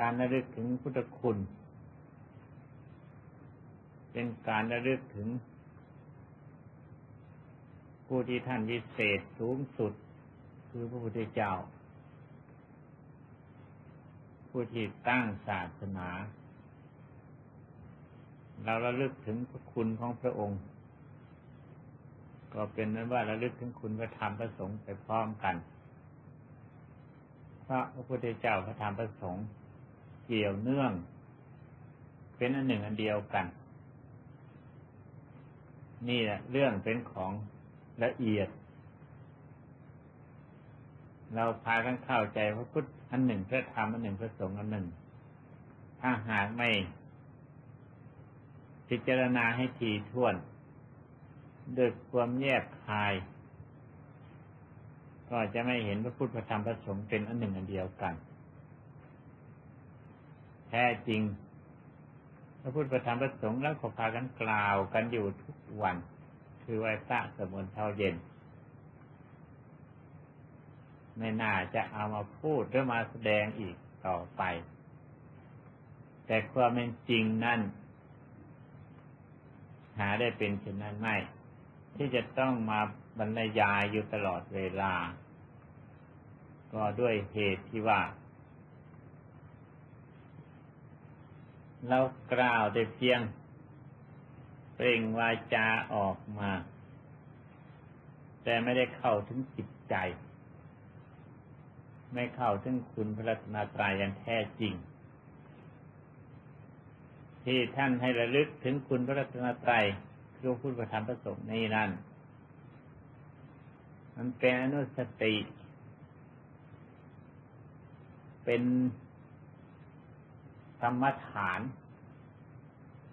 การระลึกถึงพุทธคุณ เป็นการระลึกถึง ผู้ที่ท่านวิเศษสูงสุด คือพระพุทธเจ้า ผู้ที่ตั้งศาสนา เราระลึกถึงพระคุณของพระองค์ ก็เป็นนั้นว่าระลึกถึงคุณพระธรรมพระสงฆ์ไปพร้อมกันพระพุทธเจ้าพระธรรมพระสงฆ์ เกี่ยวเนื่อง เป็นอันหนึ่งอันเดียวกัน นี่แหละเรื่องเป็นของละเอียด เราพากันเข้าใจพระพุทธอันหนึ่งพระธรรมอันหนึ่งพระสงฆ์อันหนึ่ง ถ้าหากไม่ พิจารณาให้ทีท่วนด้วยความแยกคาย ก็จะไม่เห็นพระพุทธพระธรรมพระสงฆ์เป็นอันหนึ่งอันเดียวกัน แท้จริง พระพุทธพระธรรมพระสงฆ์แล้วก็พากันกล่าวกันอยู่ทุกวัน คือไหว้พระสมุนเช้าเย็น ไม่น่าจะเอามาพูดหรือมาแสดงอีกต่อไป แต่ความเป็นจริงนั่น หาได้เป็นเช่นนั้นไม่ ที่จะต้องมาบรรยายอยู่ตลอดเวลา ก็ด้วยเหตุที่ว่า เรากล่าวได้เพียง เปล่งวาจาออกมา แต่ไม่ได้เข้าถึงจิตใจ ไม่เข้าถึงคุณพระรัตนตรัยอย่างแท้จริง ที่ท่านให้ระลึกถึงคุณพระรัตนตรัยคือพุทธประธานประสงค์นี้นั่น มันเป็นอนุสติ เป็น ธรรมฐาน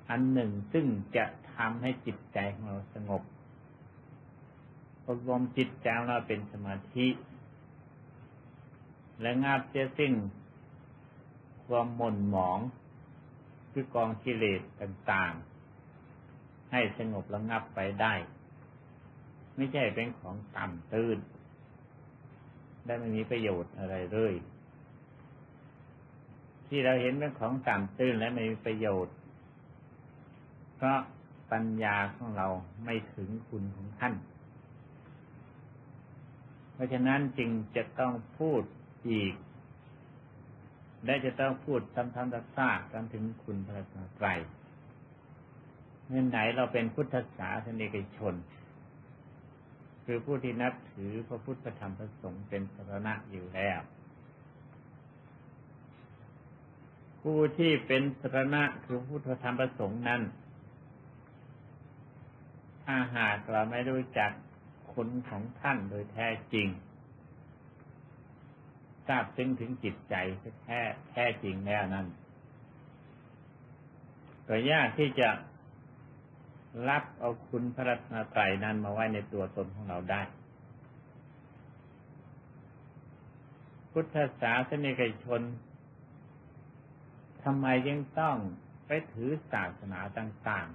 อันหนึ่งซึ่งจะทำให้จิตใจของเราสงบอบรมจิตใจของเราเป็นสมาธิ และงับเสียสิ้นความหม่นหมอง คือกองกิเลสต่างๆ ให้สงบระงับไปได้ ไม่ใช่เป็นของต่ำตื้นได้ไม่มีประโยชน์อะไรเลย ที่เราเห็นเป็นของต่ำตื้นและไม่มีประโยชน์ เพราะปัญญาของเราไม่ถึงคุณของท่าน เพราะฉะนั้นจึงจะต้องพูดอีก และจะต้องพูดซ้ำๆซากๆกันถึงคุณพระศาสนาเมื่อไหนเราเป็นพุทธศาสนิกชน คือผู้ที่นับถือพระพุทธธรรมพระสงฆ์เป็นสระอยู่แล้ว ผู้ที่เป็นสรณะคือพุทธธรรมประสงค์นั้น ถ้าหากเราไม่รู้จักคุณของท่านโดยแท้จริง ทราบซึ้งถึงจิตใจแท้แท้จริงแล้วนั้นก็ยากที่จะรับเอาคุณพระรัตนตรัยนั้นมาไว้ในตัวตนของเราได้ พุทธศาสนิกชน ทำไมยังต้องไปถือศาสนาต่าง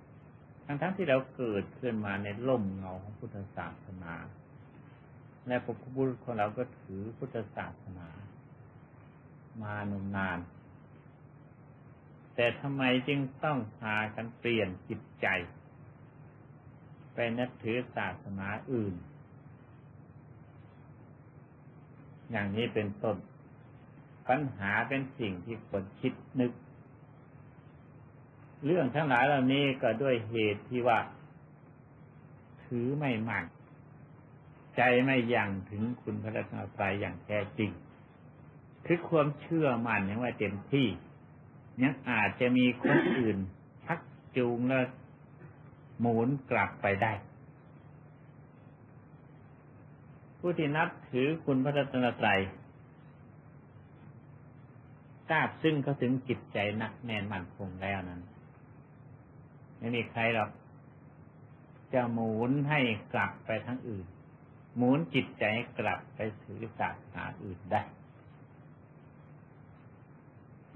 ๆ ทั้งๆทที่เราเกิดขึ้นมาในล่มเงาของพุทธศาสนา และพระพุทธของเราก็ถือพุทธศาสนา มานมนาน แต่ทำไมจึงต้องพากันเปลี่ยนจิตใจ ไปนับถือศาสนาอื่น อย่างนี้เป็นต้น ปัญหาเป็นสิ่งที่คนคิดนึก เรื่องทั้งหลายเหล่านี้ก็ด้วยเหตุที่ว่า ถือไม่มั่นใจไม่ยังถึงคุณพระรัตนตรัยอย่างแท้จริง คือความเชื่อมั่นยังว่าเต็มที่ยังอาจจะมีคนอื่นชักจูงแล้วหมุนกลับไปได้ ผู้ที่นับถือคุณพระรัตนตรัย ทราบซึ่งเขาถึงจิตใจหนักแน่นมั่นคงแล้วนั้น ไม่มีใครหรอกจะหมุนให้กลับไปทั้งอื่น หมุนจิตใจกลับไปถือศาสนาอื่นได้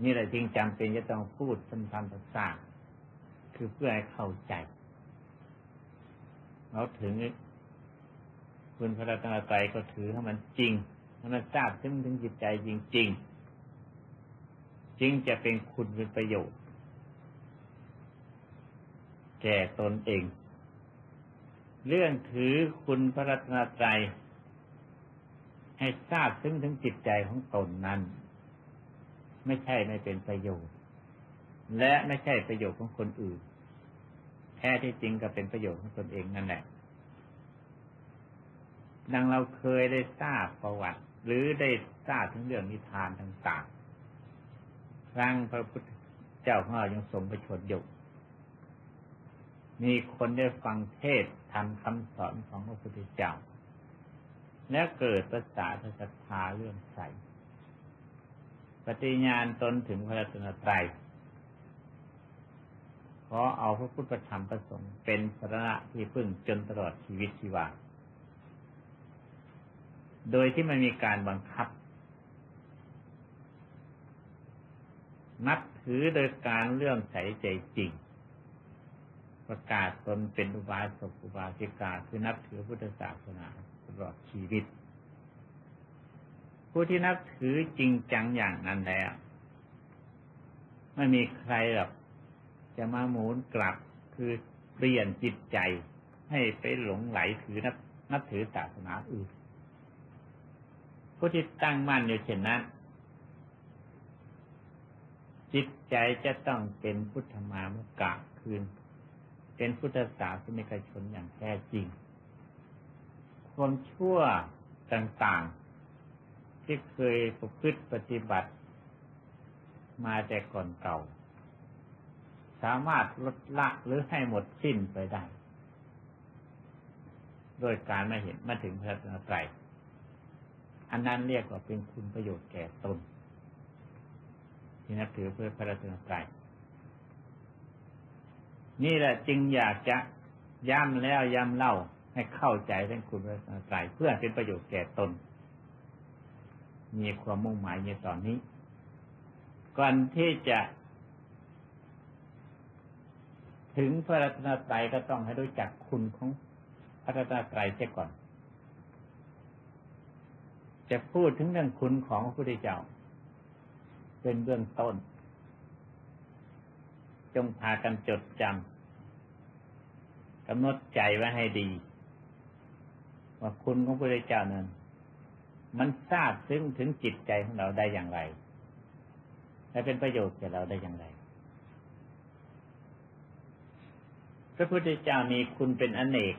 นี่แหละจริงจำเป็นจะต้องพูดสัมพันธ์ภาษาคือเพื่อให้เข้าใจ เราถึงคุณพระรัตนตรัยก็ถือให้มันจริงให้มันทราบซึ่งถึงจิตใจจริง ๆ จึงจะเป็นคุณเป็นประโยชน์ แก่ตนเอง เรื่องถือคุณพระรัตนตรัยให้ทราบซึ่งถึงจิตใจของตนนั้น ไม่ใช่ไม่เป็นประโยชน์ และไม่ใช่ประโยชน์ของคนอื่น แท้ที่จริงก็เป็นประโยชน์ของตนเองนั่นแหละดังเราเคยได้ทราบประวัติ หรือได้ทราบถึงเรื่องนิทานต่างๆ ครั้งพระพุทธเจ้าของเรายังทรงประชนอยู่ มีคนได้ฟังเทศทำคำสอนของพระพุทธเจ้า และเกิดประสาทศรัทธาเรื่องใส ปฏิญาณตนถึงพระรัตนตรัยขอเอาพระพุทธธรรมประสงค์เป็นสาระที่พึ่งจนตลอดชีวิตชีวา โดยที่ไม่มีการบังคับ นับถือโดยการเรื่องใสใจจริง ประกาศตนเป็นอุบาสกอุบาสิกาคือนับถือพุทธศาสนาตลอดชีวิต ผู้ที่นับถือจริงจังอย่างนั้นแล้วไม่มีใครหรอกจะมาหมุนกลับคือเปลี่ยนจิตใจให้ไปหลงไหลถือนับนับถือศาสนาอื่นผู้ที่ตั้งมั่นอยู่เช่นนั้น จิตใจจะต้องเป็นพุทธมามุกะคืน เป็นพุทธศาสนิกชนอย่างแท้จริง ความชั่วต่างๆ ที่เคยประพฤติปฏิบัติ มาแต่ก่อนเก่า สามารถลดละหรือให้หมดสิ้นไปได้ โดยการมาเห็นมาถึงพระตนตรัยอันนั้นเรียกว่าเป็นคุณประโยชน์แก่ตน ที่นับถือเพื่อพระรัตนตรัยนี่แหละจึงอยากจะย้ำแล้วย้ำเล่าให้เข้าใจเรื่องคุณพระรัตนตรัยเพื่อเป็นประโยชน์แก่ตน มีความมุ่งหมายในตอนนี้ ก่อนที่จะ ถึงพระรัตนตรัยก็ต้องให้รู้จักคุณของพระรัตนตรัยเสียก่อน จะพูดถึงเรื่องคุณของพระพุทธเจ้า เป็นเบื้องต้น จงพากันจดจำกำหนดใจไว้ให้ดี ว่าคุณของพระพุทธเจ้านั้น มันทราบซึ้งถึงจิตใจของเราได้อย่างไรและเป็นประโยชน์แก่เราได้อย่างไร พระพุทธเจ้ามีคุณเป็นอเนก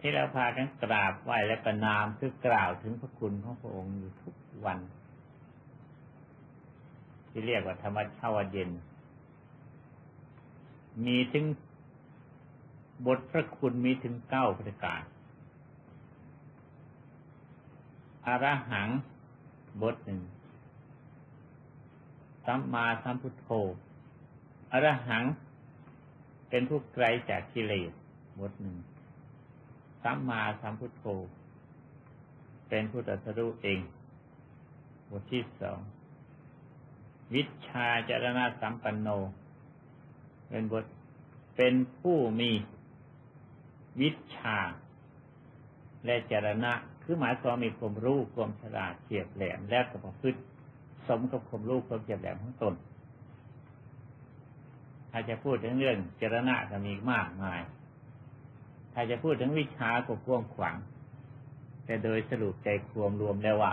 ที่เราพากันกราบไหว้และประนามคือกล่าวถึงพระคุณของพระองค์อยู่ทุกวัน ที่เรียกว่าธรรมชาวเย็น มีถึงบทพระคุณมีถึงเก้าประการอารหังบทหนึ่ง สัมมาสัมพุทโธ อรหัง เป็นผู้ไกลจากกิเลสบทหนึ่ง สัมมาสัมพุทโธ เป็นผู้ตรัสรู้เอง บทที่สอง วิชาจารณะสัมปันโน เป็นบทเป็นผู้มีวิชา และจารณะ คือหมายความมีความรู้ความฉลาดเฉียบแหลมและกับประพฤติสมกับความรู้ความเฉียบแหลมของตนถ้าจะพูดถึงเรื่องเจรณะก็มีมากมาย ถ้าจะพูดถึงวิชาก็กว้างขวางแต่โดยสรุปใจความรวมแล้วว่า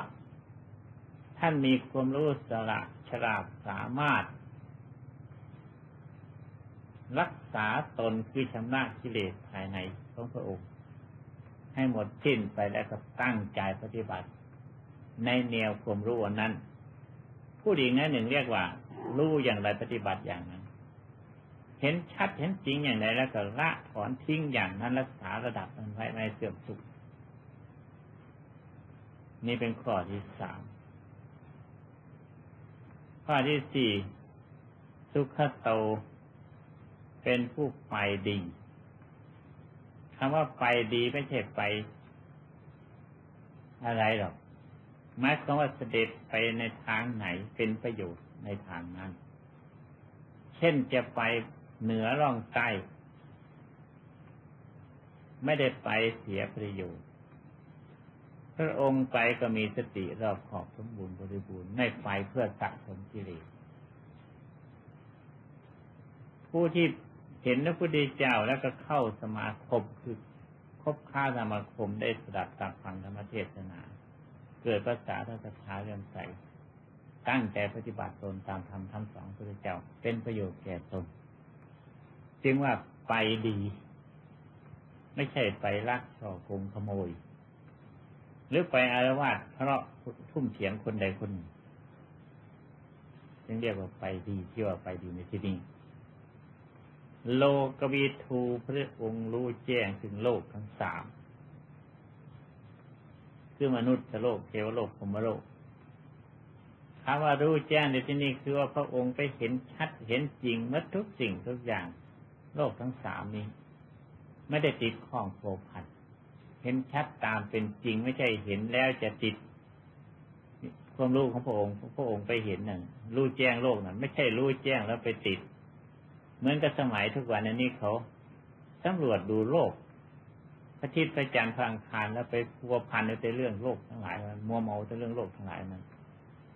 ท่านมีความรู้สละ ฉลาดสามารถ รักษาตนคือชำระกิเลสภายในของพระองค์ ให้หมดสิ้นไปแล้วก็ตั้งใจปฏิบัติ ในแนวความรู้นั้น ผู้ดีนั้นหนึ่งเรียกว่า รู้อย่างไรปฏิบัติอย่างนั้น เห็นชัดเห็นจริงอย่างไรแล้วก็ละถอนทิ้งอย่างนั้นรักษาระดับนั้นไว้ไม่เสื่อมสุขนี่เป็นข้อที่สาม ข้อที่สี่สุขโต เป็นผู้ไปดีคำว่าไปดีไม่ใช่ไป อะไรหรอกหมายความว่าเสด็จไปในทางไหนเป็นประโยชน์ในทางนั้น เช่นจะไปเหนือร่องใต้ ไม่ได้ไปเสียประโยชน์ พระองค์ไปก็มีสติรอบขอบสมบูรณ์บริบูรณ์ไม่ไปเพื่อสะสมกิเลสผู้ที่เห็นพระพุทธเจ้าแล้วก็เข้าสมาคมคือคบค้าสมาคมได้สดับตักฟังธรรมเทศนา เกิดภาษาทัศทาเรื่อมใสตั้งใจปฏิบัติตนตามธรรมทั้งสองพระเจ้า เป็นประโยชน์แก่ตนจึงว่าไปดี ไม่ใช่ไปลักช่อโกงขโมย หรือไปอารวาสเพราะทุ่มเถียงคนใดคนหนึ่งจึงเรียกว่าไปดีที่ว่าไปดีในที่นี้โลกวีทูพระองค์รู้แจ้งถึงโลกทั้งสามคือมนุษย์โลกเทวโลกพรมโลกคำว่ารู้แจ้งในที่นี้คือว่าพระองค์ไปเห็นชัดเห็นจริงเมื่อทุกสิ่งทุกอย่าง โลกทั้งสามนี้ ไม่ได้ติดข้องโผพัน เห็นชัดตามเป็นจริงไม่ใช่เห็นแล้วจะติดความรู้ของพระองค์พระองค์ไปเห็นหนั่นรู้แจ้งโลกนั่นไม่ใช่รู้แจ้งแล้วไปติด เหมือนกับสมัยทุกวันนี้เขาสำรวจดูโลกพระทิตย์พระจันทร์พระอังคารแล้วไปพัวพันในเรื่องโลกทั้งหลายมันมัวเมาในเรื่องโลกทั้งหลายมัน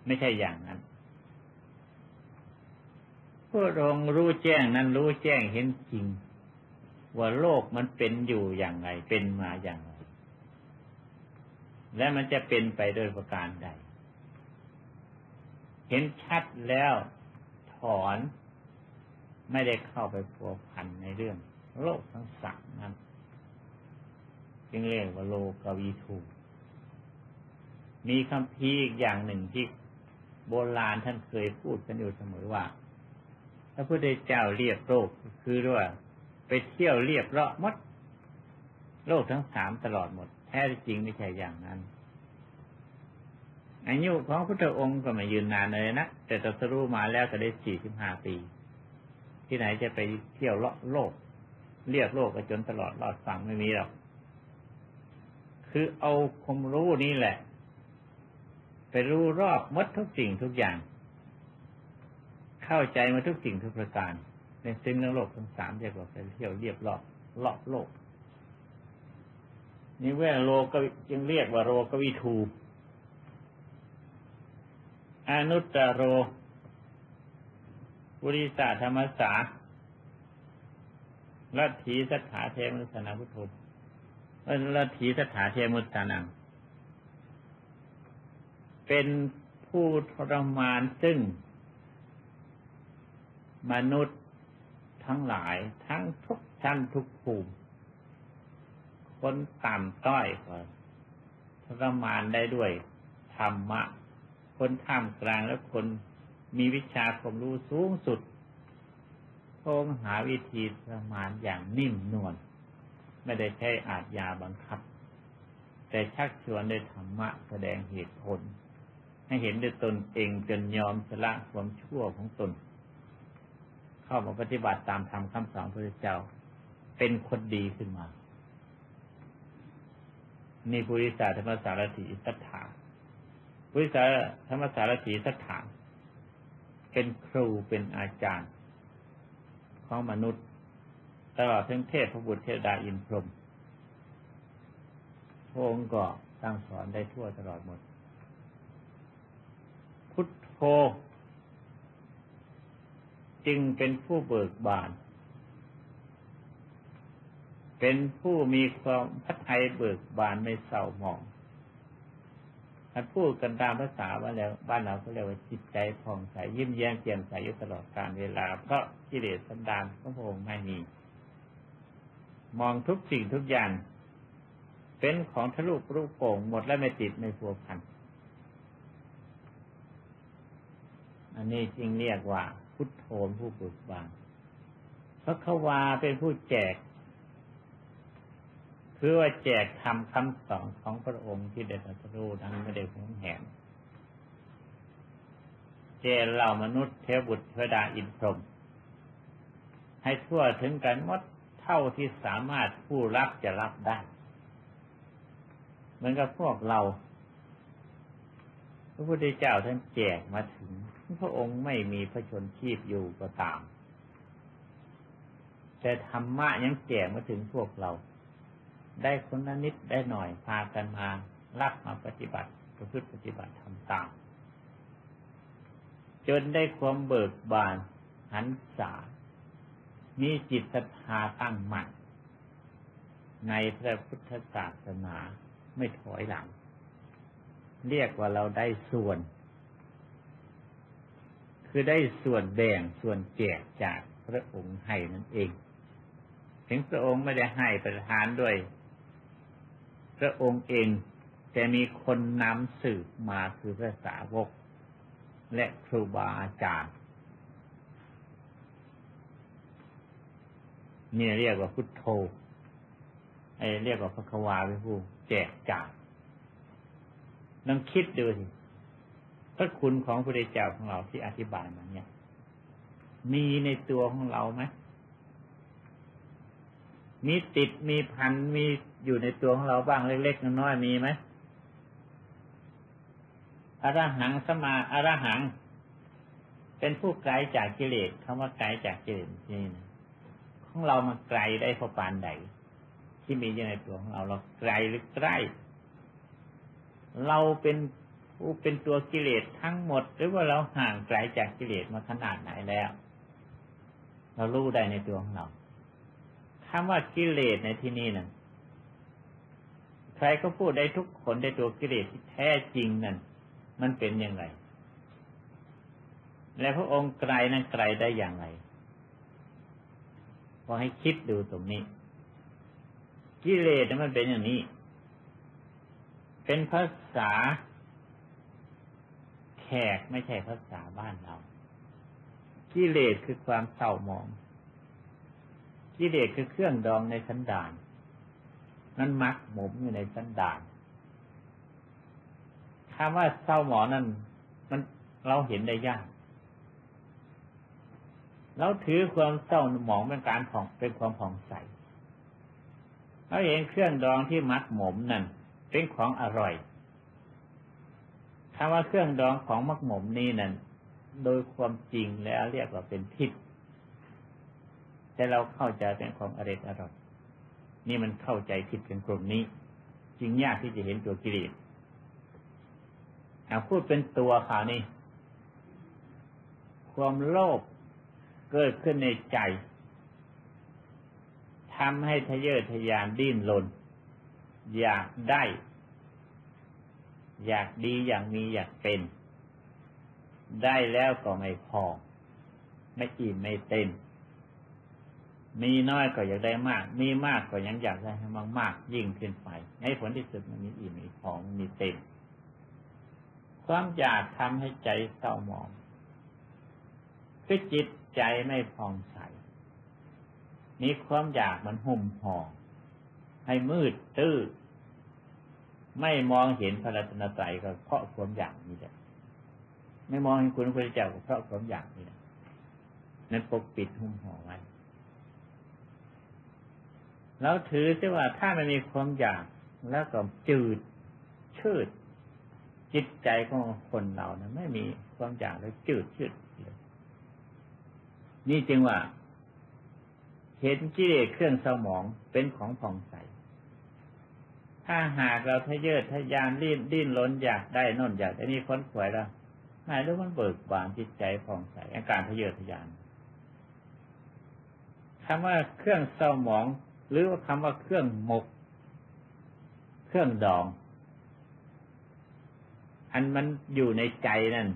ไม่ใช่อย่างนั้นพระองค์รู้แจ้งนั้นรู้แจ้งเห็นจริง ว่าโลกมันเป็นอยู่อย่างไรเป็นมาอย่างไร และมันจะเป็นไปโดยประการใด เห็นชัดแล้วถอนไม่ได้เข้าไปพัวพันในเรื่อง โลกทั้งสัมนั้น จึงเรียกว่าโลกวีทูมีคำพีอีกอย่างหนึ่งที่โบราณท่านเคยพูดกันอยู่เสมอว่าพระพุทธเจ้าเรียกโลกคือว่าไปเที่ยวเรียบเลาะมด โลกทั้งสามตลอดหมด แท้จริงไม่ใช่อย่างนั้นอายุของพระองค์ก็ไม่ยืนนานเลยนะ แต่ตรัสรู้มาแล้วก็ได้สี่สิบห้าปี ที่ไหนจะไปเที่ยวเลาะโลก เรียกโลกไปจนตลอดรอดฟังไม่มีหรอก คือเอาความรู้นี่แหละ ไปรู้รอบมดทุกสิ่งทุกอย่าง เข้าใจมาทุกสิ่งทุกประการในซึ่งเรื่องโลกทั้งสามเรียกว่าไปเที่ยวเรียบรอบรอบโลก นี่เว่าโลกจึงเรียกว่าโลกวิทูอนุตตโรบุริสาธรรมสาลัทธิสถาเทมุสนาพุทโธลัทธิสถาเทมุสนัง เป็นผู้ทรมานซึ่ง มนุษย์ทั้งหลายทั้งทุกชั้นทุกภูมิ คนต่ำต้อยก็ทรมานได้ด้วยธรรมะ คนท่ามกลางและคนมีวิชาความรู้สูงสุดพงหาวิธีประมาณอย่างนิ่มนวลไม่ได้ใช้อาจยาบังคับ แต่ชักชวนด้วยธรรมะแสดงเหตุผล ให้เห็นด้วยตนเองจนยอมสละความชั่วของตน เข้ามาปฏิบัติตามธรรมคำสอนพระเจ้า เป็นคนดีขึ้นมา นี่ปุริสาธรรมสารถีสัทธาปุริสาธรรมสารถีสัทธาเป็นครูเป็นอาจารย์ ของมนุษย์ตลอดทั้งเทพพระบุตรเทวดาอินพรหมพระองค์ก็ตั้งสอนได้ทั่วตลอดหมด พุทโธจึงเป็นผู้เบิกบาน เป็นผู้มีความพัฒน์เบิกบานไม่เศร้าหมองถ้าพูดกันตามภาษาว่าแล้วบ้านเราก็เรียกว่าจิตใจผ่องใสยิ้มแย้มแจ่มใสอยู่ตลอดการเวลา เพราะกิเลสสันดานของพระองค์ไม่มี มองทุกสิ่งทุกอย่าง เป็นของทะลุรูปโป่งหมดและไม่ติดไม่พัวพัน อันนี้จริงเรียกว่า พุทโธผู้บุกบานพระควาเป็นผู้แจก เพื่อแจกทำคำสอนของพระองค์ที่ได้ตรัสรู้นั้นไม่ได้หวงแหนเจเหล่ามนุษย์เทวบุตรเทวดาอินพรหมให้ทั่วถึงกันหมดเท่าที่สามารถผู้รับจะรับได้เหมือนกับพวกเรา พระพุทธเจ้าท่านแจกมาถึง พระองค์ไม่มีพระชนชีพอยู่ก็ตาม แต่ธรรมะยังแจกมาถึงพวกเรา ได้คนละนิดได้หน่อยพากันมารับมาปฏิบัติประพฤติปฏิบัติทำตามจนได้ความเบิกบานหันษามีจิตศรัทธาตั้งมั่นในพระพุทธศาสนาไม่ถอยหลัง เรียกว่าเราได้ส่วน คือได้ส่วนแบ่งส่วนแจกจากพระองค์ให้นั่นเอง ถึงพระองค์ไม่ได้ให้ประทานด้วย พระองค์เองแต่มีคนนำสืบมาคือพระสาวก และครูบาอาจารย์นี่เรียกว่าพุทโธไอ้เรียกว่าพระควาไปผู้แจกจ่ายลองคิดดูสิพระคุณของพระเจ้าของเราที่อธิบายมาเนี่ย มีในตัวของเราไหม มีติดมีพันมีอยู่ในตัวของเราบ้างเล็กๆน้อยๆมีไหมอรหังสมาอรหัง เป็นผู้ไกลจากกิเลสคำว่าไกลจากกิเลสนี่นะของเรามาไกลได้พอปานใดที่มีอยู่ในตัวของเรา เราไกลหรือใกล้ เราเป็นผู้เป็นตัวกิเลสทั้งหมด หรือว่าเราห่างไกลจากกิเลสมาขนาดไหนแล้ว เรารู้ได้ในตัวของเรา คำว่ากิเลสในที่นี้นั่นใครก็พูดได้ทุกคนได้ตัวกิเลสที่แท้จริงนั่นมันเป็นยังไงและพระองค์ไกลนั้นไกลได้อย่างไรพอให้คิดดูตรงนี้ กิเลสมันเป็นอย่างนี้ เป็นภาษา แขกไม่ใช่ภาษาบ้านเรา กิเลสคือความเศร้าหมอง กิเลสคือเครื่องดองในสันดานนั้นมักหมมอยู่ในสันดานคำว่าเศร้าหมอนั้นมันเราเห็นได้ยากเราถือความเศร้าหมองเป็นการผ่องเป็นความผ่องใสเราเห็นเครื่องดองที่มักหมมนั่นเป็นของอร่อยคำว่าเครื่องดองของมักหมมนี้นั่นโดยความจริงแล้วเรียกว่าเป็นพิษ แต่เราเข้าใจเป็นของอร่อยอร่อยนี่มันเข้าใจผิดเป็นกลุ่มนี้จริงยากที่จะเห็นตัวกิเลสเอาพูดเป็นตัวข่าวนี้ ความโลภเกิดขึ้นในใจทำให้ทะเยอทะยานดิ้นรนอยากได้ อยากดีอยากมีอยากเป็น ได้แล้วก็ไม่พอ ไม่อิ่มไม่เต็ม มีน้อยก็อยากได้มาก มีมากก็ยังอยากได้ให้มากมากยิ่งขึ้นไป ในผลที่สุดมันมีอิ่มมีพองมีเต็มความอยากทำให้ใจเศร้าหมองคือจิตใจไม่ผ่องใสมีความอยากมันหุ่มห่อให้มืดตื้อไม่มองเห็นพระรัตนตรัยก็เพราะความอยากนี่แหละไม่มองเห็นคุณพระเจ้าก็เพราะความอยากนี่แหละนั้นปกปิดหุ่มห่อไว้ แล้วถือซะว่าถ้ามันมีความอยากแล้วก็จืดชืด จิตใจของคนเรานะไม่มีความอยากแล้วจืดชืดเลยนี่จึงว่า เห็นกิเลสเครื่องสมองเป็นของผ่องใส ถ้าหากเราทะเยอทะยานดิ้นดิ้นล้นอยากได้นนอยากได้นี่ค้นขวยแล้วหมายรู้มันเบิกบานจิตใจผ่องใสอาการทะเยอทะยานคำว่าเครื่องเศร้าหมอง หรือว่าคำว่าเครื่องหมก เครื่องดอง อันมันอยู่ในใจนั่น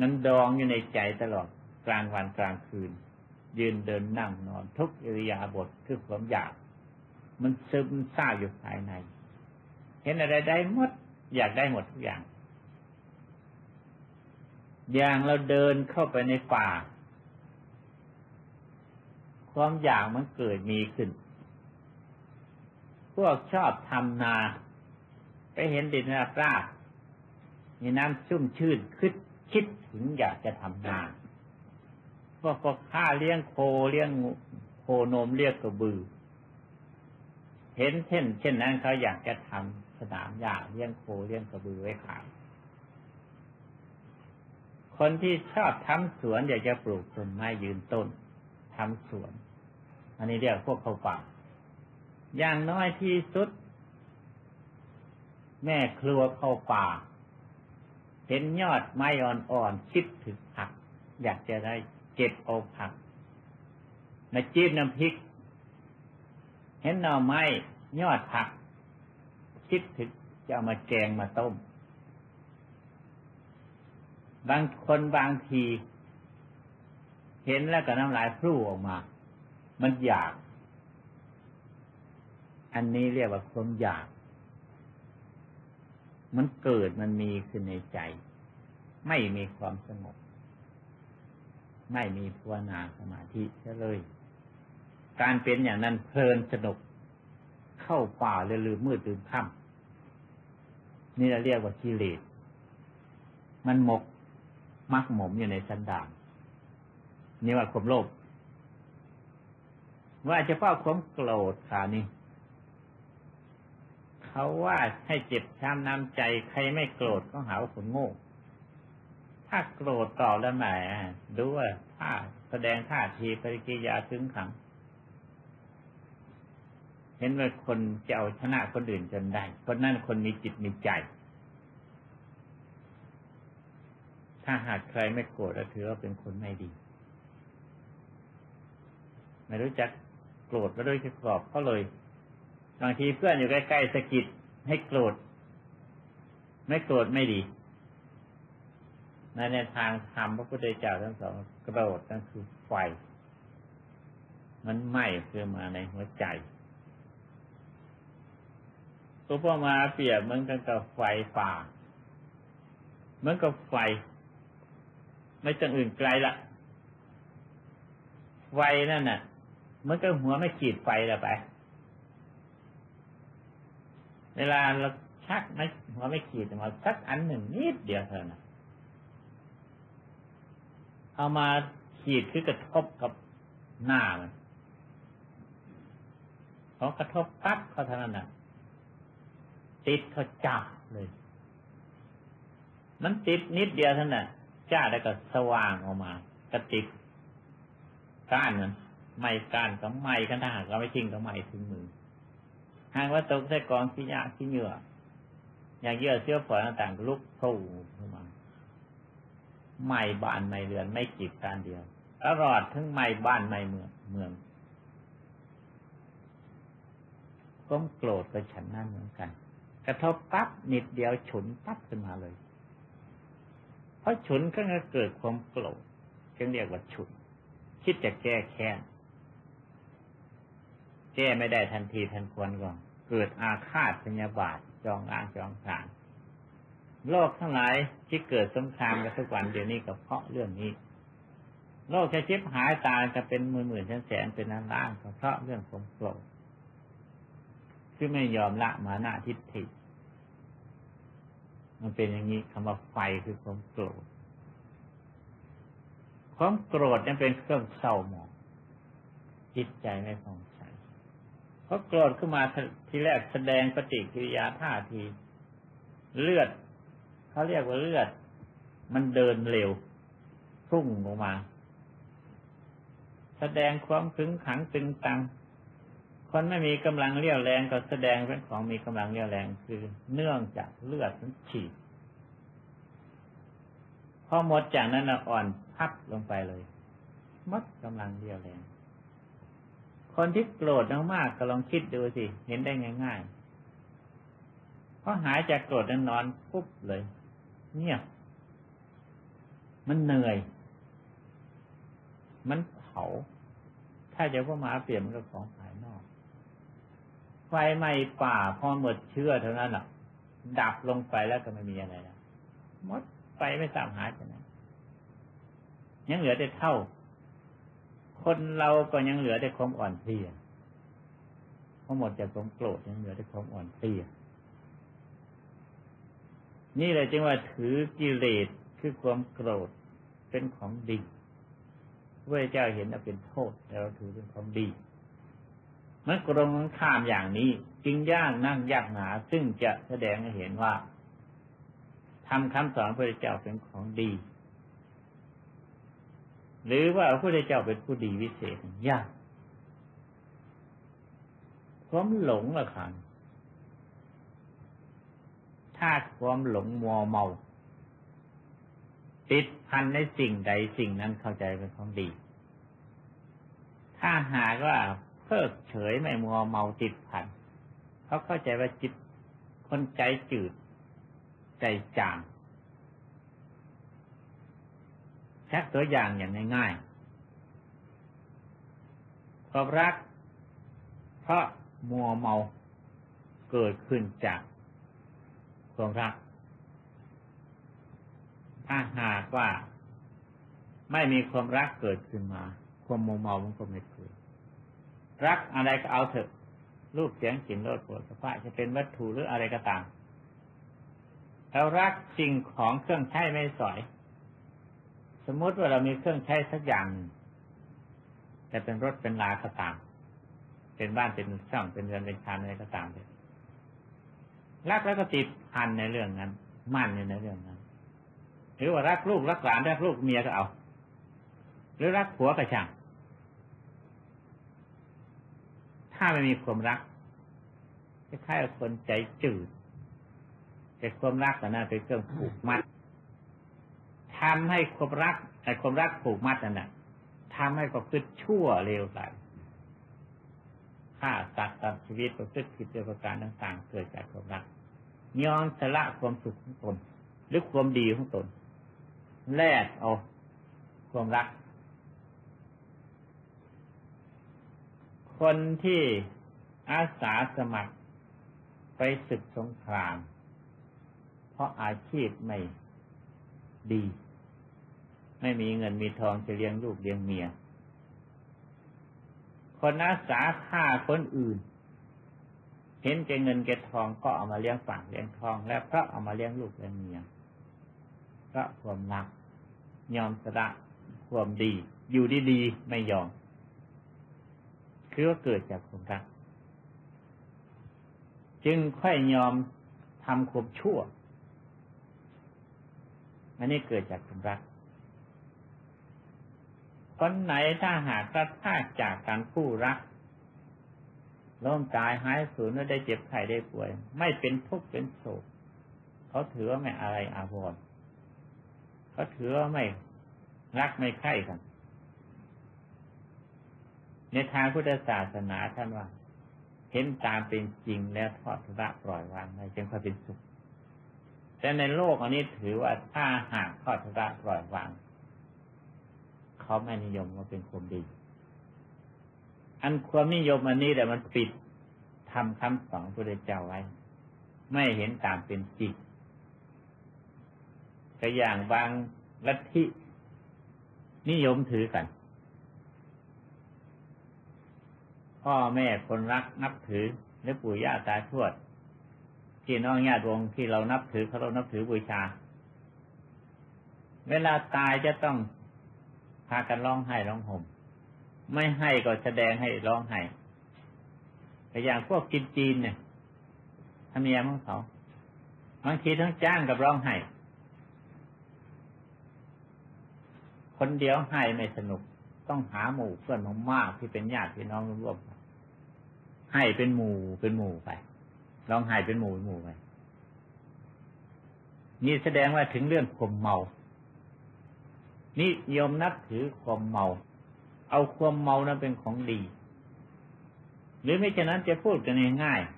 นั้นดองอยู่ในใจตลอดกลางวันกลางคืน ยืนเดินนั่งนอน ทุกอิริยาบถคือความอยาก มันซึมซาอยู่ภายใน เห็นอะไรได้หมด อยากได้หมดทุกอย่าง อย่างเราเดินเข้าไปในป่า ความอยากมันเกิดมีขึ้น พวกชอบทำนา ไปเห็นดินนาปราบมีน้ำชุ่มชื่นคิดคิดถึงอยากจะทำนาพวกก็ฆ่าเลี้ยงโคเลี้ยงโคนมเลี้ยงกระบือ เห็นเช่น เช่นนั้นเขาอยากจะทำสนามหญ้าเลี้ยงโคเลี้ยงกระบือไว้ขายคนที่ชอบทำสวนอยากจะปลูกต้นไม้ยืนต้นทำสวน อันนี้เรียกพวกเขาป่าอย่างน้อยที่สุด แม่ครัวเข้าป่า เห็นยอดไม้อ่อนๆคิดถึงผัก อยากจะได้เก็บเอาผัก มาจีบน้ำพริก เห็นหน่อไม้ยอดผัก คิดถึงจะเอามาแกงมาต้ม บางคนบางที เห็นแล้วก็น้ำลายพรู่ออกมา มันอยาก อันนี้เรียกว่าความอยาก มันเกิดมันมีขึ้นในใจ ไม่มีความสงบ ไม่มีภาวนาสมาธิเลย การเป็นอย่างนั้นเพลินสนุก เข้าป่าเลยลืมมืดลืมค่ำนี่เราเรียกว่ากิเลส มันหมกมักหมมอยู่ในสันดานนี่ว่าความโลภ ว่าจะเฝ้าความโกรธขานี่เขาว่าให้เจ็บช้ำน้ำใจ ใครไม่โกรธก็หาว่าคนโง่ ถ้าโกรธต่อแล้วแหมดูว่าท่าแสดงท่าทีปริกิยาถึงขัง เห็นว่าคนจะเอาชนะคนอื่นจนได้ คนนั้นคนมีจิตมีใจ ถ้าหากใครไม่โกรธถือว่าเป็นคนไม่ดี ไม่รู้จัก โกรธแล้วด้วยกรอบเขาเลย บางทีเพื่อนอยู่ใกล้ๆสะกิดให้โกรธ ไม่โกรธไม่ดีในในทางธรรมพระพุทธเจ้าทั้งสองโกรธนั่นคือไฟ มันไหม้คือมาในหัวใจตัวพ่อมาเปรียบเหมือนกันกับไฟป่า เหมือนกับไฟ ไม่จังอื่นไกลละไฟนั่นน่ะ เหมือนกับหัวไม่ขีดไฟละไป เวลาเราชักไม่หัวไม่ขีดมาสักอันหนึ่งนิดเดียวเท่านั้นเอามาขีดคือกระทบกับหน้ามันพอกระทบปั๊บเขาเท่านั้นนะติดเขาจับเลย มันติดนิดเดียวเท่านั้นจ้าแล้วก็สว่างออกมากระติดก้านมัน ไม่ก้านก็ไม่กันถ้าหากเราไม่ทิ้งก็ไม่ถึงมือหากว่าตกใส่กองขี้ยาขี้เหงื่ออย่างเยื่อเชื้อฝอยต่างๆลุกโผล่ขึ้นมาไม่บ้านไม่เรือนไม่กีดการเดียวตลอดทั้งไม่บ้านไม่เมืองเมืองก้มโกรธก็ฉันนั่นเหมือนกัน กระทบปั๊บนิดเดียวฉุนปั๊บขึ้นมาเลย เพราะฉุนก็จะเกิดความโกรธจึงเรียกว่าฉุน คิดจะแก้แค้น แก้ไม่ได้ทันทีทันควรก่อนเกิดอาฆาตพยาบาทจองอ้างจองผานโลกทั้งหลายที่เกิดสงครามกันทุกวันเดี๋ยวนี้ก็เพราะเรื่องนี้ โลกจะชิบหายตายจะเป็นหมื่นหมื่นแสนแสนเป็นล้านล้านก็เพราะเรื่องความโกรธที่ไม่ยอมละมานาทิฏฐิ มันเป็นอย่างนี้คำว่าไฟคือความโกรธความโกรธนั้นเป็นเครื่องเศร้าหมองจิตใจไม่พอง เพราะโกรธขึ้นมาทีแรกแสดงปฏิกิริยาท่าที เลือดเขาเรียกว่าเลือด มันเดินเร็วพุ่งออกมา แสดงความขึงขังตึงตัง คนไม่มีกำลังเรี่ยวแรงก็แสดงเป็นของมีกำลังเรี่ยวแรงคือ เนื่องจากเลือดมันฉีดพอหมดจากนั้นอ่อนพับลงไปเลยมัดกำลังเรียวแรง คนที่โกรธมากๆก็ลองคิดดูสิ เห็นได้ง่ายๆพอหายจากโกรธนั้นนอนปุ๊บเลย เงียบ มันเหนื่อย มันเผา ถ้าจะว่ามาเปลี่ยนมันก็ของภายนอก ไฟไหม้ป่าพอหมดเชื้อเท่านั้นหรอกดับลงไปแล้วก็ไม่มีอะไรแล้วมดไฟไม่สามหายไปไหนยังเหลือแต่เท่า คนเราก็ยังเหลือแต่ความอ่อนเพลียพอหมดจากความโกรธยังเหลือแต่ความอ่อนเพลียนี่เลยจึงว่าถือกิเลสคือความโกรธเป็นของดีพระเจ้าเห็นว่าเป็นโทษแต่เราถือเป็นของดีมันกรงข้ามอย่างนี้จึงยากนั่งยากหนาซึ่งจะแสดงให้เห็นว่าทำคำสอนพระเจ้าเป็นของดี หรือว่าพระพุทธเจ้าเป็นผู้ดีวิเศษยากความหลงละคันถ้าความหลงมัวเมา ติดพันในสิ่งใดสิ่งนั้นเข้าใจเป็นของดี ถ้าหากว่าเพิกเฉยไม่มัวเมาติดพันเขาเข้าใจว่าจิตคนใจจืด ใจจาง ชักตัวอย่างอย่างง่ายๆความรัก เพราะมัวเมาเกิดขึ้นจากความรัก ถ้าหากว่า ไม่มีความรักเกิดขึ้นมา ความมัวเมามันก็ไม่เกิด รักอะไรก็เอาเถอะรูปเสียงกลิ่นรสปวดสภาพจะเป็นวัตถุหรืออะไรก็ตามเรารักสิ่งของเครื่องใช้ไม่สอย สมมติว่าเรามีเครื่องใช้สักอย่าง แต่เป็นรถเป็นลาก็ตาม เป็นบ้านเป็นช่องเป็นเรือนเป็นชานอะไรก็ตามเลยรักแล้วก็ติดพันในเรื่องนั้น มั่นในเรื่องนั้น หรือว่ารักลูกรักหลานรักลูกเมียก็เอา หรือรักผัวก็ช่างถ้าไม่มีความรักคล้ายๆคนใจจืดแต่ความรักก็น่าเป็นเครื่องผูกมัด ทำให้ความรักไอ้ความรักผูกมัดนั่นแหะทำให้ประพฤติชั่วเร็วไหลฆ่าสัตว์ตัดชีวิตประพฤติผิดโดยประการต่างๆ เกิดจากความรักยอมสละความสุขของตนหรือความดีของตนแลกเอาความรัก คนที่อาสาสมัครไปศึกสงคราม เพราะอาชีพไม่ดี ไม่มีเงินมีทองจะเลี้ยงลูกเลี้ยงเมีย คนอาสาฆ่าคนอื่น เห็นแกเงินแกทองก็เอามาเลี้ยงฝังเลี้ยงทอง แล้วเพราะเอามาเลี้ยงลูกเลี้ยงเมียเพราะความรัก ยอมสละความดี อยู่ดีๆไม่ยอม คือว่าเกิดจากความรัก จึงค่อยยอมทำความชั่ว อันนี้เกิดจากความรัก คนไหนถ้าหากกระทากจากการผู้รักล้มตายหายสูญไม่ได้เจ็บไข้ได้ป่วย ไม่เป็นทุกข์เป็นโศกเขาถือว่าไม่อะไรอาวรเขาถือว่าไม่รักไม่ใคร่กันในทางพุทธศาสนาท่านว่า เห็นตามเป็นจริงแล้วทอดละปล่อยวางไม่จึงค่อยเป็นสุขแต่ในโลกอันนี้ถือว่าถ้าหากทอดละปล่อยวาง เขาไม่นิยมว่าเป็นความดี อันความนิยมอันนี้แต่มันปิดทำคำสอนพระเจ้าไว้ ไม่เห็นตามเป็นจริงแต่อย่างบางลัทธินิยมถือกัน พ่อแม่คนรักนับถือหรือปู่ย่าตาทวดพี่น้องญาติวงที่เรานับถือเขาเรานับถือบูชา เวลาตายจะต้อง พากันร้องไห้ร้องห่ม ไม่ให้ก็แสดงให้ร้องไห้แต่อย่างพวกกินจีนเนี่ยทำเนียมของเขาบางทีทั้งจ้างกับร้องไห้คนเดียวให้ไม่สนุก ต้องหาหมู่เพื่อนมากที่เป็นญาติพี่น้องร่วมให้เป็นหมู่เป็นหมู่ไปร้องไห้เป็นหมู่หมู่ไปนี่แสดงว่าถึงเรื่องข่มเมา นี่ยมนับถือข่มเมา เอาความเมานั้นเป็นของดี หรือไม่ฉะนั้นจะพูดกันง่ายๆ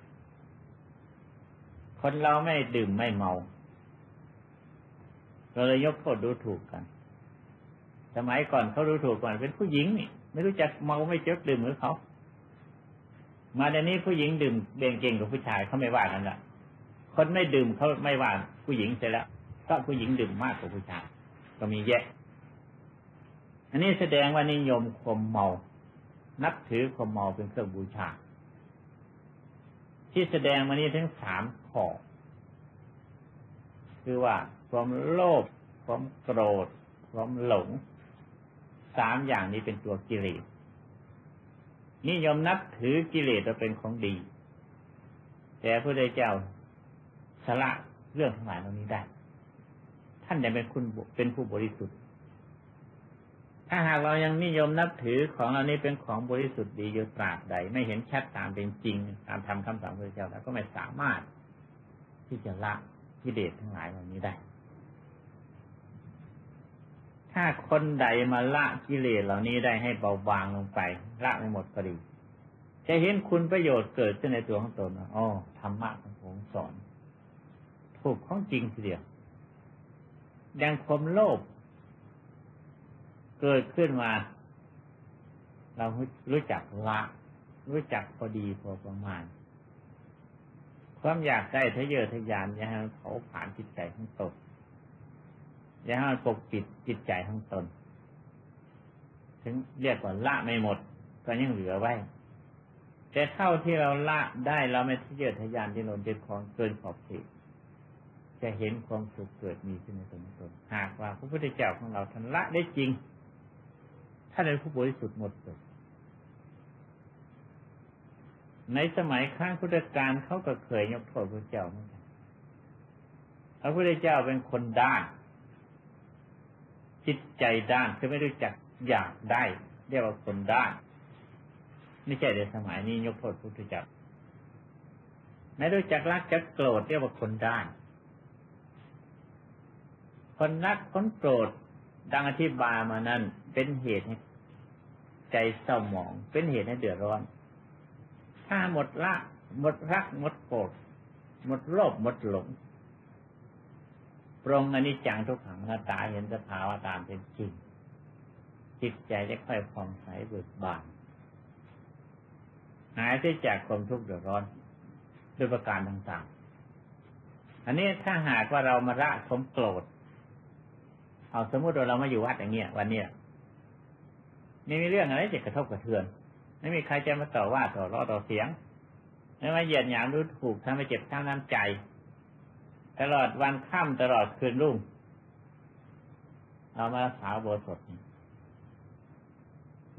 คนเราไม่ดื่มไม่เมาเราเลยยกโทษดูถูกกัน สมัยก่อนเขาดูถูกก่อนเป็นผู้หญิงนี่ไม่รู้จักเมาไม่เจ็บดื่มหมือเขามาในนี้ผู้หญิงดื่มเบ่งเก่งกว่าผู้ชายเขาไม่ว่ากันละคนไม่ดื่มเขาไม่ว่าผู้หญิงเสร็จแล้วก็ผู้หญิงดื่มมากกว่าผู้ชายก็มีแยะ อันนี้แสดงว่านิยมข่มเมา นับถือข่มเมาเป็นเครื่องบูชา ที่แสดงมานี้ทั้งสามข้อคือว่าความโลภความโกรธความหลงสามอย่างนี้เป็นตัวกิเลสนิยมนับถือกิเลสว่าเป็นของดี แต่พระเดเจ้าสละเรื่องทั้งหลายเหล่านี้ได้ ท่านยังเป็นคุณเป็นผู้บริสุทธิ์ ถ้าหากเรายังนิยมนับถือของเรานี้เป็นของบริสุทธิ์ดีอยู่ตราบใด ไม่เห็นชัดตามเป็นจริง ตามทำคำสั่งพระเจ้าแล้วก็ไม่สามารถที่จะละกิเลสทั้งหลายเหล่านี้ได้ ถ้าคนใดมาละกิเลสเหล่านี้ได้ให้เบาบางลงไป ละไม่หมดก็ดี จะเห็นคุณประโยชน์เกิดขึ้นในตัวของตนอ๋อธรรมะของผมสอน ถูกของจริงทีเดียวยังความโลภ เกิดขึ้นมา เรารู้จักละ รู้จักพอดีพอประมาณ ความอยากได้ทะเยอทะยานอย่าให้มันเผาผลาญจิตใจของตนอย่าให้มันปกปิดจิตใจของตน ถึงเรียกว่าละไม่หมด ก็ยังเหลือไว้ แต่เท่าที่เราละได้เราไม่ทะเยอทะยานที่เราเด็ดของเกินขอบเขตจะเห็นความสุขเกิดมีขึ้นในตนตนหากว่าพระพุทธเจ้าของเราท่านละได้จริง ท่านเป็นผู้บริสุทธิ์หมดเลยในสมัยข้างพุทธกาลเขาก็เคยยกโทษพระเจ้าเหมือนกันพระพุทธเจ้าเป็นคนด้าน จิตใจด้านคือไม่รู้จักอยากได้ เรียกว่าคนด้าน ไม่ใช่ในสมัยนี้ยกโทษพระพุทธเจ้าไม่รู้จักรักจักโกรธเรียกว่าคนด้าน คนรักคนโกรธ ดังอธิบายมานั้นเป็นเหตุให้ใจเศร้าหมอง เป็นเหตุให้เดือดร้อน ถ้าหมดละ หมดรัก หมดโกรธหมดโลภหมดหลงปรงอนิจจังทุกขังหน้าตาเห็นสภาวะตามเป็นจริง จิตใจจะค่อยผ่องใสเบิกบาน หายไปจากความทุกข์เดือดร้อนด้วยประการต่างๆ อันนี้ถ้าหากว่าเรามาละความโกรธ เอาสมมติว่าเรามาอยู่วัดอย่างเงี้ยวันเนี้ยไม่มีเรื่องอะไรจะกระทบกระเทือน ไม่มีใครจะมาต่อว่าต่อร้อต่อเสียงไม่มาเหยียดหยามรู้ถูกทำให้เจ็บทั้งน้ำใจ ตลอดวันค่ำตลอดคืนรุ่งเรามาสาวโบสถ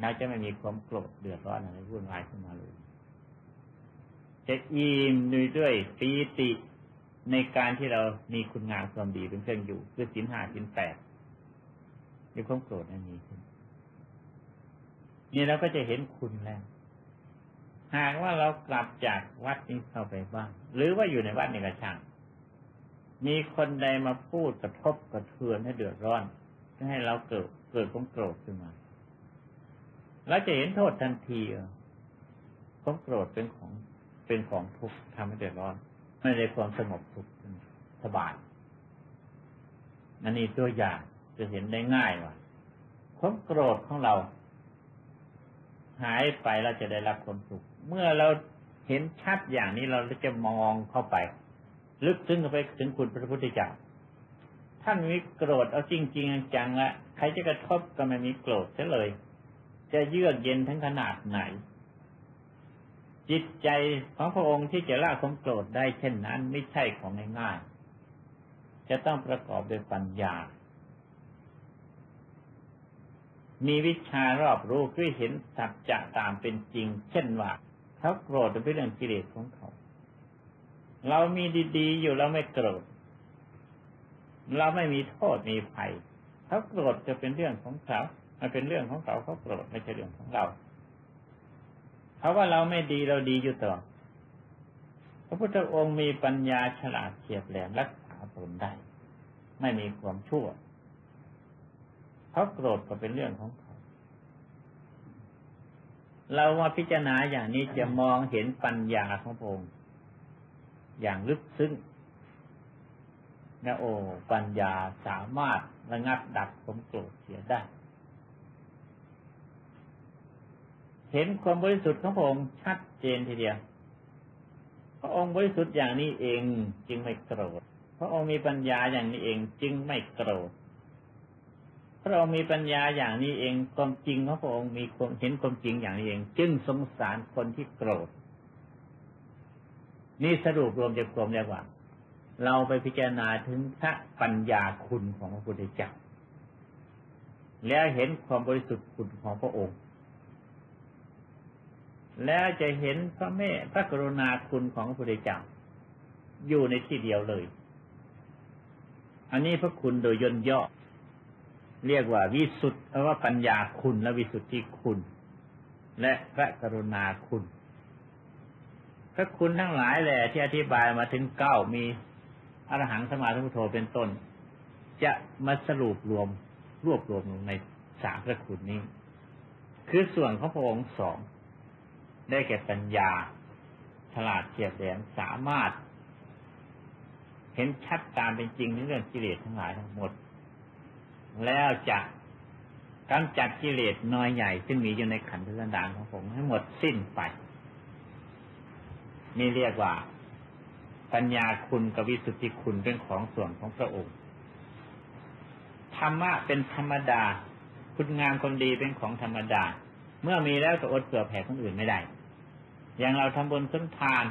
เราจะไม่มีความโกรธเดือดร้อนอะไรวุ่นวายขึ้นมาเลยจะอิ่มด้วยด้วยปีติในการที่เรามีคุณงามความดีเป็นเครื่องอยู่คือสินห้าสินแปด มีความโกรธนั้นมีขึ้นนี่เราก็จะเห็นคุณแล้วหากว่าเรากลับจากวัดนี้เข้าไปบ้าง หรือว่าอยู่ในวัดในกระช่าง มีคนใดมาพูดกระทบกระเทือนให้เดือดร้อนให้เราเกิดเกิดความโกรธขึ้นมาเราจะเห็นโทษทันทีความโกรธเป็นของเป็นของทุกข์ทำให้เดือดร้อนไม่ได้ความสงบสุขสบายนันนี่ตัวอย่าง จะเห็นได้ง่ายว่าความโกรธของเรา หายไปเราจะได้รับความสุข เมื่อเราเห็นชัดอย่างนี้เราจะมองเข้าไป ลึกซึ้งเข้าไปถึงคุณพระพุทธเจ้าท่านมีโกรธเอาจริงจริงจังละใครจะกระทบก็ไม่มีโกรธเสียเลย จะเยือกเย็นทั้งขนาดไหน จิตใจของพระองค์ที่จะละความโกรธได้เช่นนั้น ไม่ใช่ของง่ายๆจะต้องประกอบด้วยปัญญา มีวิชารอบรู้คือเห็นสัจจะตามเป็นจริง เช่นว่าเขาโกรธเป็นเรื่องกิเลสของเขา เรามีดีๆอยู่เราไม่โกรธเราไม่มีโทษมีภัยเขาโกรธจะเป็นเรื่องของเขามันเป็นเรื่องของเขาเขาโกรธไม่ใช่เรื่องของเราเขาว่าเราไม่ดีเราดีอยู่ต่อพระพุทธองค์มีปัญญาฉลาดเฉียบแหลมรักษาตนได้ ไม่มีความชั่ว เขาโกรธก็เป็นเรื่องของเขา เรามาพิจารณาอย่างนี้จะมองเห็นปัญญาของพระองค์อย่างลึกซึ้งนะโอ้ปัญญาสามารถระงับดับความโกรธเสียได้ เห็นความบริสุทธิ์ของพระองค์ชัดเจนทีเดียว พระองค์บริสุทธิ์อย่างนี้เองจึงไม่โกรธ พระองค์มีปัญญาอย่างนี้เองจึงไม่โกรธ พระองค์มีปัญญาอย่างนี้เองความจริงของพระองค์มีความเห็นความจริงอย่างนี้เอง จึงสงสารคนที่โกรธ นี่สรุปรวมจากความเรียกว่า เราไปพิจารณาถึงพระปัญญาคุณของพระพุทธเจ้าแล้วเห็นความบริสุทธิ์คุณของพระองค์ แล้วจะเห็นพระเมตพระกรุณาคุณของพระพุทธเจ้าอยู่ในที่เดียวเลย อันนี้พระคุณโดยย่นย่อ เรียกว่าวิสุทธ์ว่าปัญญาคุณและวิสุทธิคุณ และพระกรุณาคุณ พระคุณทั้งหลายแหละที่อธิบายมาถึงเก้ามีอรหังสมาธิพุทโธเป็นต้น จะมาสรุปรวมรวบรวมลงในสามพระคุณนี้ คือส่วนของพระองค์สอง ได้แก่ปัญญา ฉลาดเฉียบแหลมสามารถ เห็นชัดตามเป็นจริงในเรื่องกิเลสทั้งหลายทั้งหมด แล้วจะกำจัดกิเลสน้อยใหญ่ซึ่งมีอยู่ในขันธ์สันดานของผมให้หมดสิ้นไปนี่เรียกว่า ปัญญาคุณกับวิสุทธิคุณเป็นของส่วนของพระองค์ธรรมะเป็นธรรมดา คุณงามคนดีเป็นของธรรมดา เมื่อมีแล้วก็อดเผื่อแผ่คนอื่นไม่ได้ อย่างเราทำบุญสุนทาน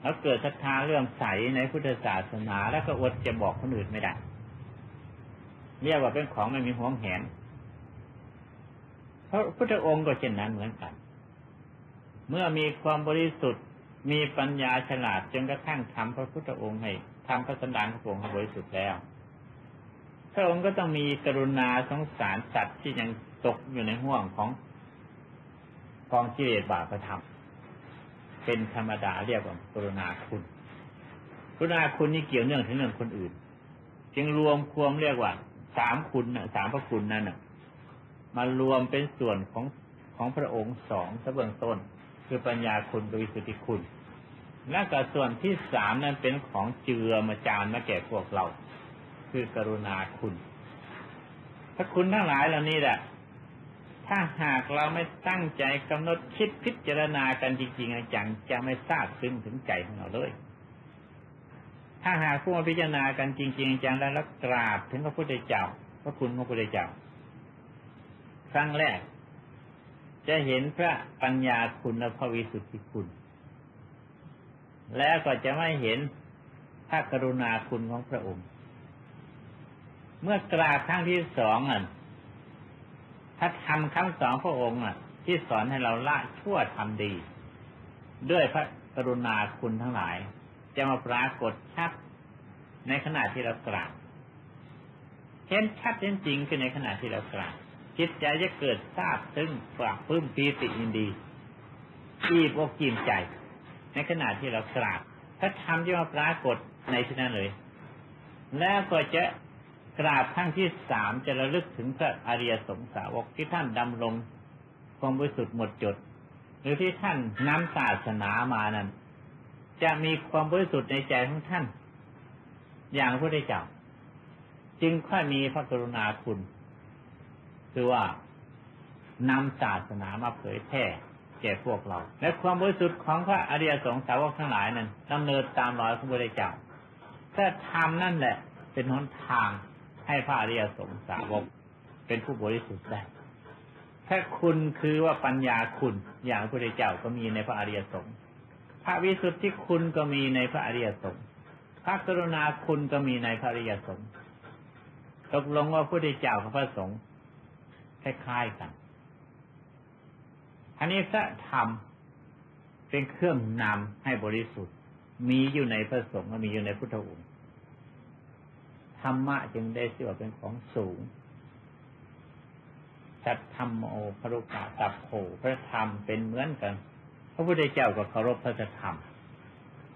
แล้วเกิดศรัทธาเรื่องใสในพุทธศาสนา แล้วก็อดจะบอกคนอื่นไม่ได้ เรียกว่าเป็นของไม่มีห่วงแหนพระพุทธองค์ก็เช่นนั้นเหมือนกัน เมื่อมีความบริสุทธิ์มีปัญญาฉลาดจนกระทั่งทำพระพุทธองค์ให้ทำพระสันดานของพระองค์ให้บริสุทธิ์แล้ว พระองค์ก็ต้องมีกรุณาสงสารสัตว์ที่ยังตกอยู่ในห่วงของกองกิเลสบาปธรรมเป็นธรรมดาเรียกว่ากรุณาคุณ กรุณาคุณนี่เกี่ยวเนื่องถึงเรื่องคนอื่น จึงรวมควมเรียกว่า สามคุณนะสามพระคุณนั่นนะมารวมเป็นส่วนของของพระองค์สองสเบื้องต้น คือปัญญาคุณกับวิสุทธิคุณ และก็ส่วนที่สามนั้นเป็นของเจือมาจานมาแก่พวกเรา คือกรุณาคุณพระคุณทั้งหลายเหล่านี้แหละถ้าหากเราไม่ตั้งใจกำหนดคิดพิจารณากันจริงๆจังจะไม่ทราบซึ้งถึงใจของเราเลย ถ้าหากผู้มาพิจารณากันจริง ๆจังแล้วกราบถึงพระพุทธเจ้าพระคุณของพระพุทธเจ้าครั้งแรก จะเห็นพระปัญญาคุณและพระวิสุทธิคุณ แล้วก็จะไม่เห็นพระกรุณาคุณของพระองค์ เมื่อกราบครั้งที่สองอะถ้าทำครั้งสองพระองค์อะ ที่สอนให้เราละชั่วทำดี ด้วยพระกรุณาคุณทั้งหลาย จะมาปรากฏชัดในขณะที่เรากราบเห็นชัดจริงๆคือในขณะที่เรากราบจิตใจจะเกิดทราบซึ่งฝากพื้นปีติยินดีอีบอกกินใจ ในขณะที่เรากราบถ้าทำจะมาปรากฏในที่นั้นเลย แล้วก็จะกราบครั้งที่สามจะระลึกถึงพระอริยสงสาวกที่ท่านดำรงความบริสุทธิ์หมดจด หรือที่ท่านนำศาสนามานั้น จะมีความบริสุทธิ์ในใจของท่าน อย่างพระพุทธเจ้าจึงค่อยมีพระกรุณาคุณ คือว่านำศาสนามาเผยแพร่แก่พวกเรา และความบริสุทธิ์ของพระอริยสงสาวกทั้งหลายนั้นดำเนินตามรอยของพระพุทธเจ้าถ้าทำนั่นแหละ เป็นหนทางให้พระอริยสงสาวก เป็นผู้บริสุทธิ์ได้ถ้าคุณคือว่าปัญญาคุณอย่างพระพุทธเจ้าก็มีในพระอริยสงฆ์ พระวิสุทธิคุณก็มีในพระอริยสงฆ์พระกรุณาคุณก็มีในพระอริยสงฆ์ตกลงว่าพระพุทธเจ้ากับพระสงฆ์คล้ายๆกัน อันนี้พระธรรมเป็นเครื่องนำให้บริสุทธิ์ มีอยู่ในพระสงฆ์มีอยู่ในพุทธองค์ธรรมะจึงได้เสื่อเป็นของสูงสัตธรรมโอพรุกาตับโขพระธรรมเป็นเหมือนกัน พระพุทธเจ้าก็เคารพพระธรรม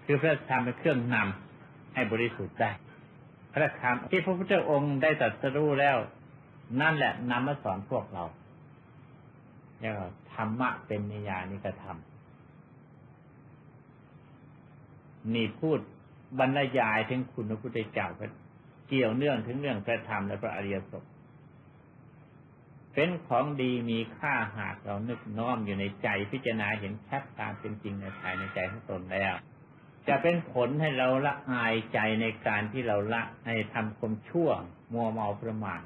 คือพระธรรมเป็นเครื่องนำให้บริสุทธิ์ได้ พระธรรมที่พระพุทธองค์ได้ตรัสรู้แล้ว นั่นแหละนำมาสอนพวกเราเรียกว่าธรรมะเป็นนิยานิกระทำนี่พูดบรรยายถึงคุณพระพุทธเจ้าเกี่ยวเนื่องถึงเรื่องพระธรรมและพระอริยสงฆ เป็นของดีมีค่าหากเรานึกน้อมอยู่ในใจพิจารณาเห็นชัดตามเป็นจริงในภายในใจของตนแล้ว จะเป็นผลให้เราละอายใจในการที่เราละในทำความชั่ว มัวเมาประมาท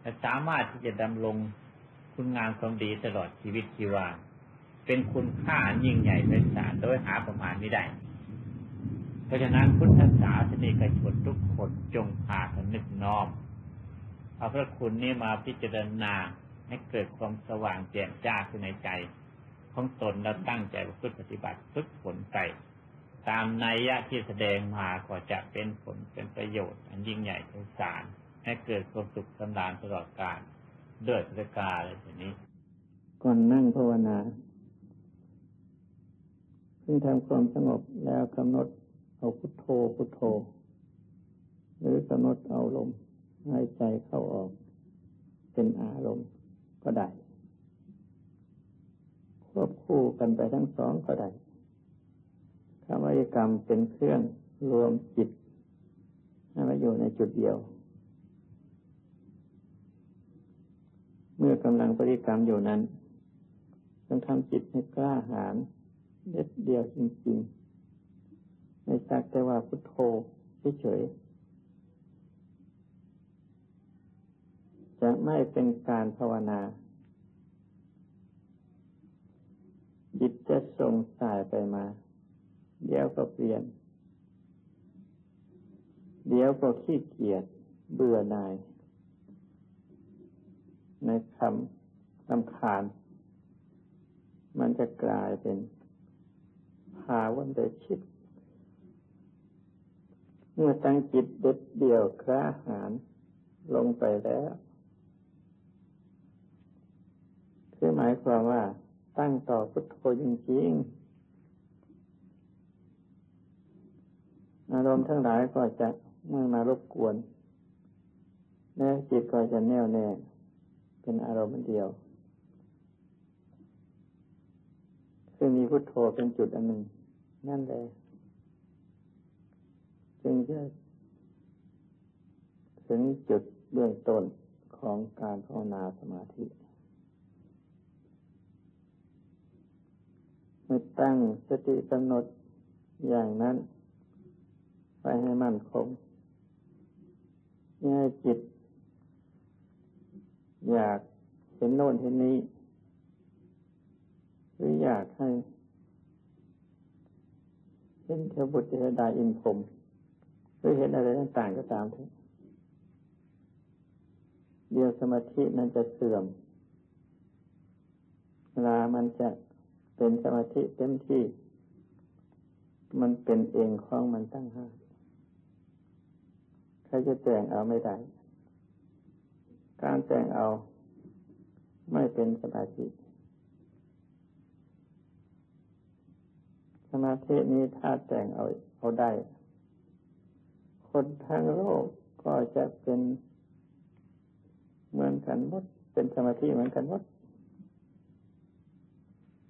และสามารถที่จะดำรงคุณงามความดีตลอดชีวิตชีวาเป็นคุณค่ายิ่งใหญ่ไพศาลโดยหาประมาณไม่ได้เพราะฉะนั้นพุทธศาสนิกชนทุกคนจงพากันนึกน้อม เอาพระคุณนี้มาพิจารณาให้เกิดความสว่างแจ่มจ้าขึ้นในใจ ของตนแล้วตั้งใจประพฤติปฏิบัติฝึกฝนไปตามนัยยะที่แสดงมาก็จะเป็นผลเป็นประโยชน์ อันยิ่งใหญ่ไพศาลให้เกิดความสุขสำราญตลอดกาลด้วยประกาอะไรแบบนี้ ก่อนนั่งภาวนาเพิ่งทำความสงบแล้วกำหนดเอาพุทโธพุทโธ หรือกำหนดเอาลม หายใจเข้าออก เป็นอารมณ์ก็ได้ ควบคู่กันไปทั้งสองก็ได้คำวิกรรมเป็นเครื่องรวมจิตให้มาอยู่ในจุดเดียว เมื่อกำลังปฏิกรรมอยู่นั้นต้องทำจิตให้กล้าหาญเด็ดเดียวจริงๆไม่สักแต่ว่าพุทโธเฉยๆ จะไม่เป็นการภาวนา จิตจะส่งสายไปมา เดี๋ยวก็เปลี่ยน เดี๋ยวก็ขี้เกียจเบื่อหน่าย ในคำลำคาญ มันจะกลายเป็นภาวันเดชิตเมื่อตั้งจิตเด็ดเดี่ยวคราหานลงไปแล้ว คือหมายความว่า ตั้งต่อพุทโธจริงๆ อารมณ์ทั้งหลายก็จะไม่มารบกวนและจิตก็จะแน่วแน่เป็นอารมณ์เดียวคือมีพุทโธเป็นจุดอันหนึ่ง นั่นเลยจึงจะถึงจุดเบื้องต้นของการภาวนาสมาธิเมื่อ ตั้งสติกำหนดอย่างนั้น ไปให้มั่นคงให้จิต อยากเห็นโน่นเห็นนี้ หรืออยากให้เห็นเทวบุตรเทวดาอินพรมหรือเห็นอะไรต่างๆก็ตามเถอะเดียวสมาธินั้นจะเสื่อมเวลามันจะ เป็นสมาธิเต็มที่ มันเป็นเองของมันตั้งห้าใครจะแต่งเอาไม่ได้ การแต่งเอาไม่เป็นสมาธิ สมาธินี้ถ้าแต่งเอาเอาได้ คนทั้งโลกก็จะเป็นเหมือนกันหมด เป็นสมาธิเหมือนกันหมด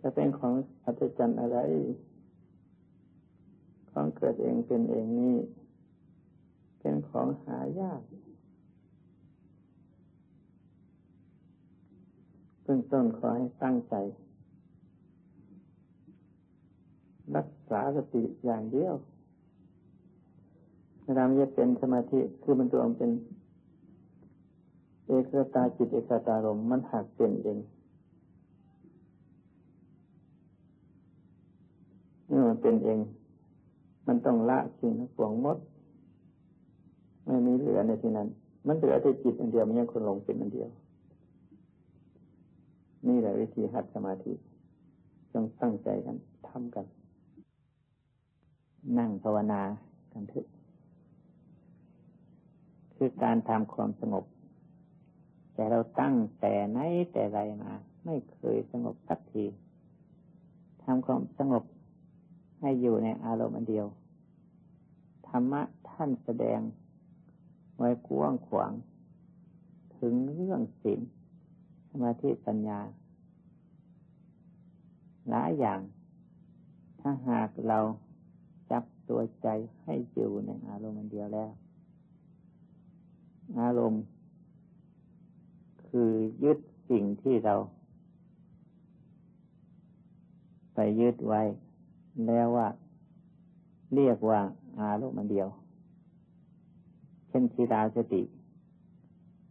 จะเป็นของอัศจรรย์อะไร ของเกิดเองเป็นเองนี่ เป็นของหายากเบื้องต้นขอให้ตั้งใจ รักษาสติอย่างเดียวเวลามันจะเป็นสมาธิคือมันตัวมันเป็น เอกตาจิตเอกตารมมันหักเป็นเอง เมื่อมันเป็นเอง มันต้องละสิ่งทั้งปวงหมด ไม่มีเหลือในที่นั้น มันเหลือแต่จิตอันเดียวมันยังคนหลงเป็นอันเดียว นี่แหละวิธีหัดสมาธิจงตั้งใจกันทำกัน นั่งภาวนากันเถอะคือการทำความสงบ แต่เราตั้งแต่ไหนแต่ไรมา ไม่เคยสงบสักทีทำความสงบ ให้อยู่ในอารมณ์อันเดียว ธรรมะท่านแสดงไว้กว้างขวาง ถึงเรื่องศีลสมาธิปัญญา หลายอย่าง ถ้าหากเราจับตัวใจให้อยู่ในอารมณ์อันเดียวแล้ว อารมณ์คือยึดสิ่งที่เรา ไปยึดไว้ แล้วว่า เรียกว่าอารมณ์เดียว เช่นสีดาสติ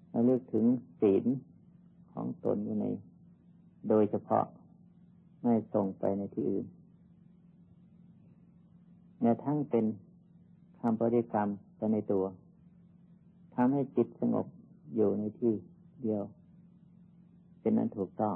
เราเลือกถึงศีลของตนอยู่ใน โดยเฉพาะไม่ส่งไปในที่อื่นเนี่ยทั้งเป็นคำปฏิกรรมไปในตัวทำให้จิตสงบอยู่ในที่เดียว เป็นนั้นถูกต้อง